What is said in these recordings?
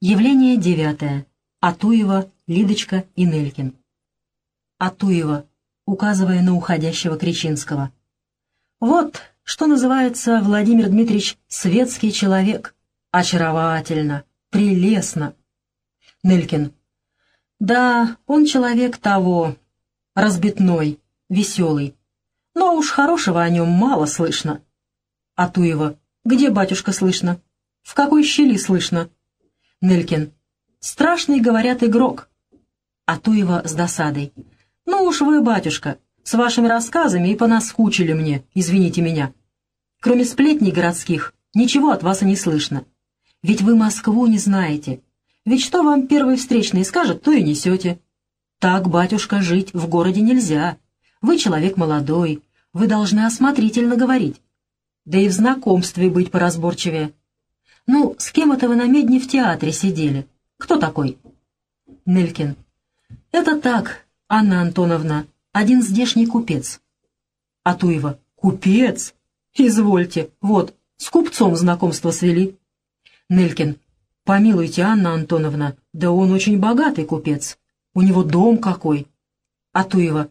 Явление девятое. Атуева, Лидочка и Нелькин. Атуева, указывая на уходящего Кричинского. «Вот, что называется, Владимир Дмитриевич, светский человек. Очаровательно, прелестно». Нелькин. «Да, он человек того, разбитной, веселый. Но уж хорошего о нем мало слышно». Атуева. «Где, батюшка, слышно? В какой щели слышно?» Нелькин. «Страшный, говорят, игрок». Атуева с досадой. «Ну уж вы, батюшка, с вашими рассказами и понаскучили мне, извините меня. Кроме сплетней городских, ничего от вас и не слышно. Ведь вы Москву не знаете. Ведь что вам первый встречный скажет, то и несете. Так, батюшка, жить в городе нельзя. Вы человек молодой, вы должны осмотрительно говорить. Да и в знакомстве быть поразборчивее. «Ну, с кем это вы на медне в театре сидели? Кто такой?» Нелькин. «Это так, Анна Антоновна, один здешний купец». Атуева. «Купец? Извольте, вот, с купцом знакомство свели». Нелькин. «Помилуйте, Анна Антоновна, да он очень богатый купец. У него дом какой». Атуева.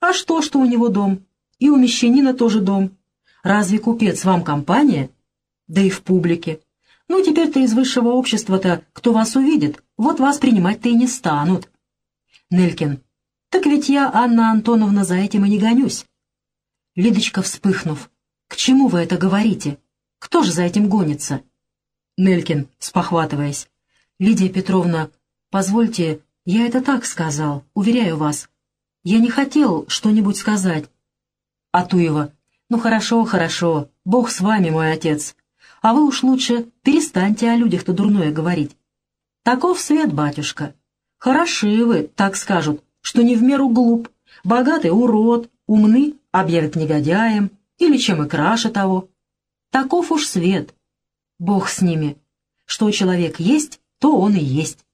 «А что, что у него дом? И у мещанина тоже дом. Разве купец вам компания? Да и в публике. Ну, теперь-то из высшего общества-то, кто вас увидит, вот вас принимать-то и не станут. Нелькин. Так ведь я, Анна Антоновна, за этим и не гонюсь. Лидочка, вспыхнув. К чему вы это говорите? Кто же за этим гонится? Нелькин, спохватываясь. Лидия Петровна, позвольте, я это так сказал, уверяю вас. Я не хотел что-нибудь сказать. Атуева. Ну хорошо, хорошо, Бог с вами, мой отец. А вы уж лучше перестаньте о людях-то дурное говорить. Таков свет, батюшка. Хороши вы, так скажут, что не в меру глуп, богатый урод, умны объявят негодяем или чем и краше того. Таков уж свет. Бог с ними. Что человек есть, то он и есть.